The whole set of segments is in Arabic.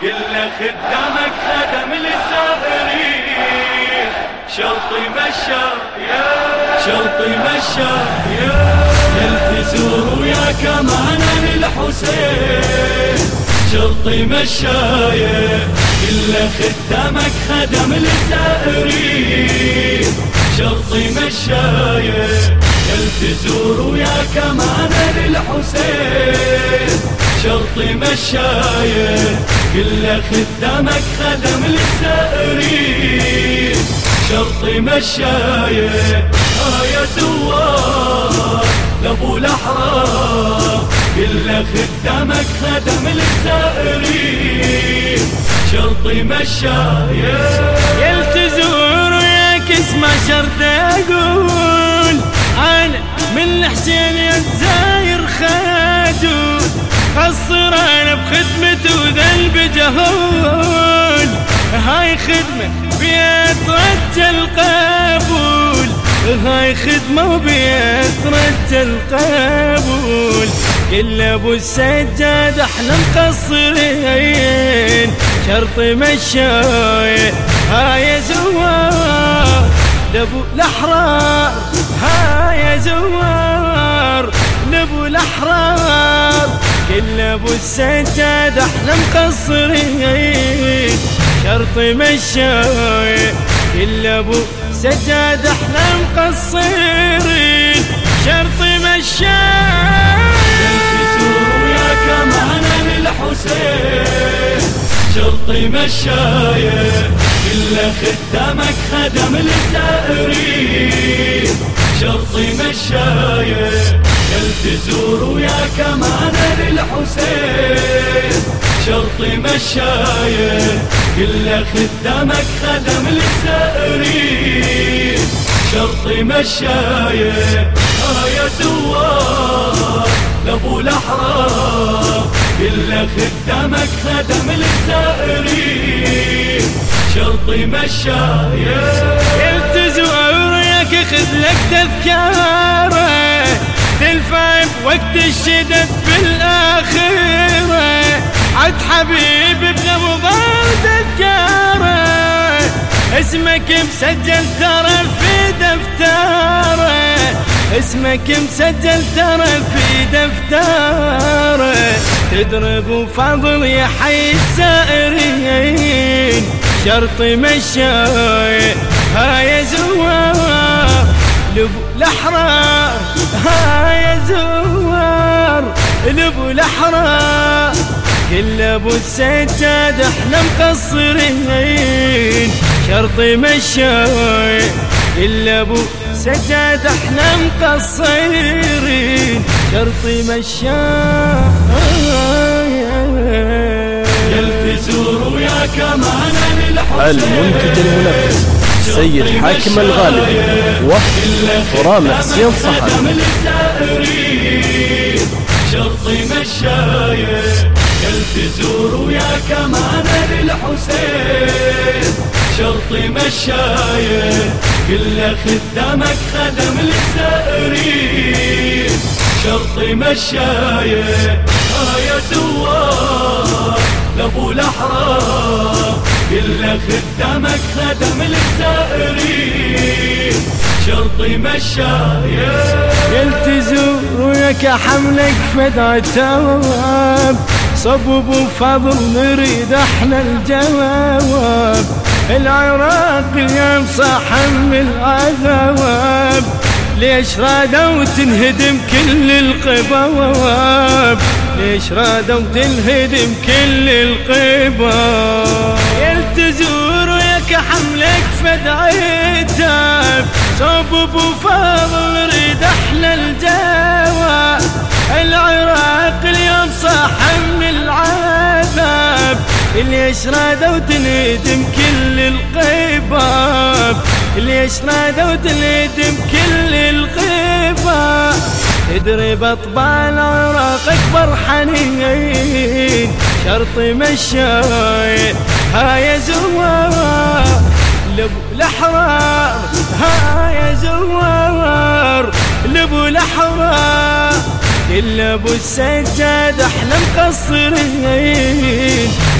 كل خدامك خدم للسائرين شرطي مشى يا شرطي مشى. يا يلتزور وياك معنا للحسين شرطي مشاية كل خدامك خدم للسائرين شرطي مشاية يلتزور وياك معنا للحسين شرطي مشاية كل خدامك خدم للسائرين. شرطي مشاية ها يا زوار لابو الأحرار. كل خدامك خدم للسائرين. شرطي مشاية. يلتزور وياك اسمع شرط أقول أنا من حسين يا الزاير خاجول ذنب جهول هاي خدمة بيا ترجى القبول. هاي خدمة وبيا ترجى القبول. كل أبو السجاد إحنا مقصرين. شرط مشاي هاي زوار. لابو الأحرار هاي زوار. أبو السجاد إحنا مقصرين شرط مشاي كل أبو سجاد إحنا مقصرين شرط مشاي وياك معنا للحسين. شرطي مشاية كل خدامك خدم للسائرين شرطي مشاية يلتزور وياك معنا للحسين شرطي مشاية كل خدامك خدم للسائرين. شرطي مشاية ها يا زوار لابو الأحرار. كل خدامك خدم للسائرين. شرطي مشاية. يلتزور وياك خذ لك تذكاره بوقت الشدد بالاخره عد حبيب ابن مضار تذكاره اسمك مسجل ترى في دفترة. اسمك مسجل ترى في دفترة. تضرب فضل يا حي السائرين. شرط مشاي هاي زوار. لبو الاحرار هاي زوار. لبو الاحرار كل أبو السجاد إحنا مقصرين. شرطي مشاي كل أبو سجاد إحنا مقصرين. شرطي مشاي يلتزور وياك معنا للحسين المنتج المنفذ سيد حاكم الغالبي وفد غرام حسين صحن. شرطي مشاية يلتزور وياك معنا للحسين. شرطي مشاية كل خدامك خدم للسائرين. شرطي مشاية ها يا لأبو الأحرار. كل خدامك خدم للسائرين. شرطي مشاية يلتزم وياك حملك فدع تواب صبب وفضل نريد إحنا الجواب. العراق اليوم صاحم العذاب. ليش رادوا تنهدم كل القباب؟ ليش رادوا تنهدم كل القباب؟ يلتزور وياك حملك فدع تاب صبب وفضل نريد إحنا الجواب العراق اليوم صاح من العذاب. ليش رادوا تنهدم كل القباب ليش رادوا تنهدم كل القباب تدري بطبع العراق اكبر حنين. شرطي مشاي هاي زوار لبو الأحرار هاي زوار لبو الأحرار. كل أبو السجاد إحنا مقصرين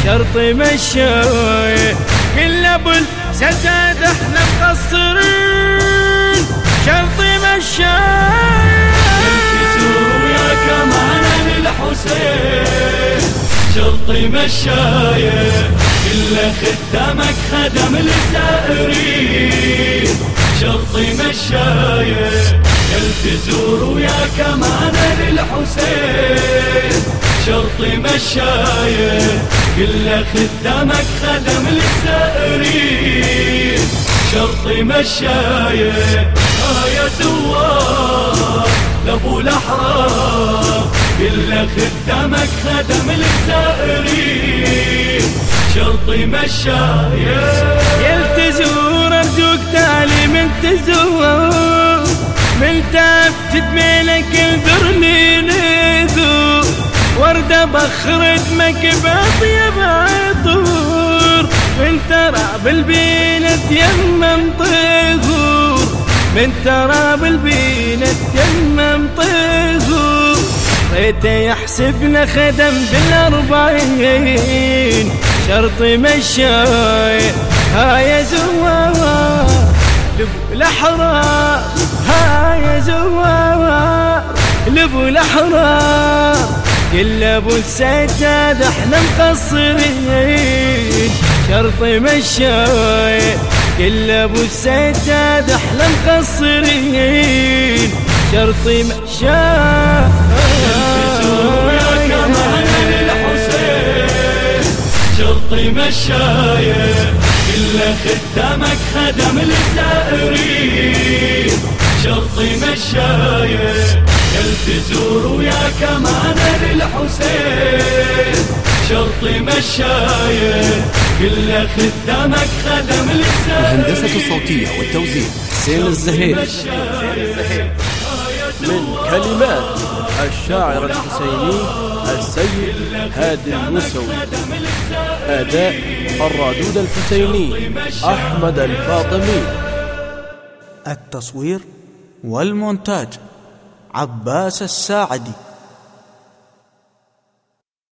شرط مشاية كل أبو السجاد إحنا مقصرين شرط مشاية وياك معنا للحسين. شرط مشاية كل خدامك خدم الزائرين شرط مشاية يل تزور وياك معنا للحسين. شرط مشاية كل خدامك خدم الزائرين شرط مشاية آية زوار لابو الأحرار. كل خدامك خدم الزائرين شرط مشاية يلتزور أرجوك تالي من تزور. من تفتت بينك الذرني لذور وردة بخر دمك باطيب عطور من ترى بالبينة يمم طيغور من ترى بالبينة يمم طيغور ريته يحسبنا خدم بالأربعين شرط مشاي هاي زوار لبو الأحرار هاي زوار لبو الأحرار كل أبو السجاد إحنا مقصرين شرط مشاي كل أبو السجاد إحنا مقصرين شرط مشاي. شرط مشاية كل خدامك خدم الزائرين شرط مشاية يل تزور وياك معنا للحسين شرط مشاية كل خدامك خدم الزائرين الهندسة الصوتية والتوزيع حسين الزهير. من كلمات الشاعر الحسيني السيد هادي الموسوي. أداء الرادود الحسيني أحمد الفاطمي. التصوير والمونتاج عباس الساعدي.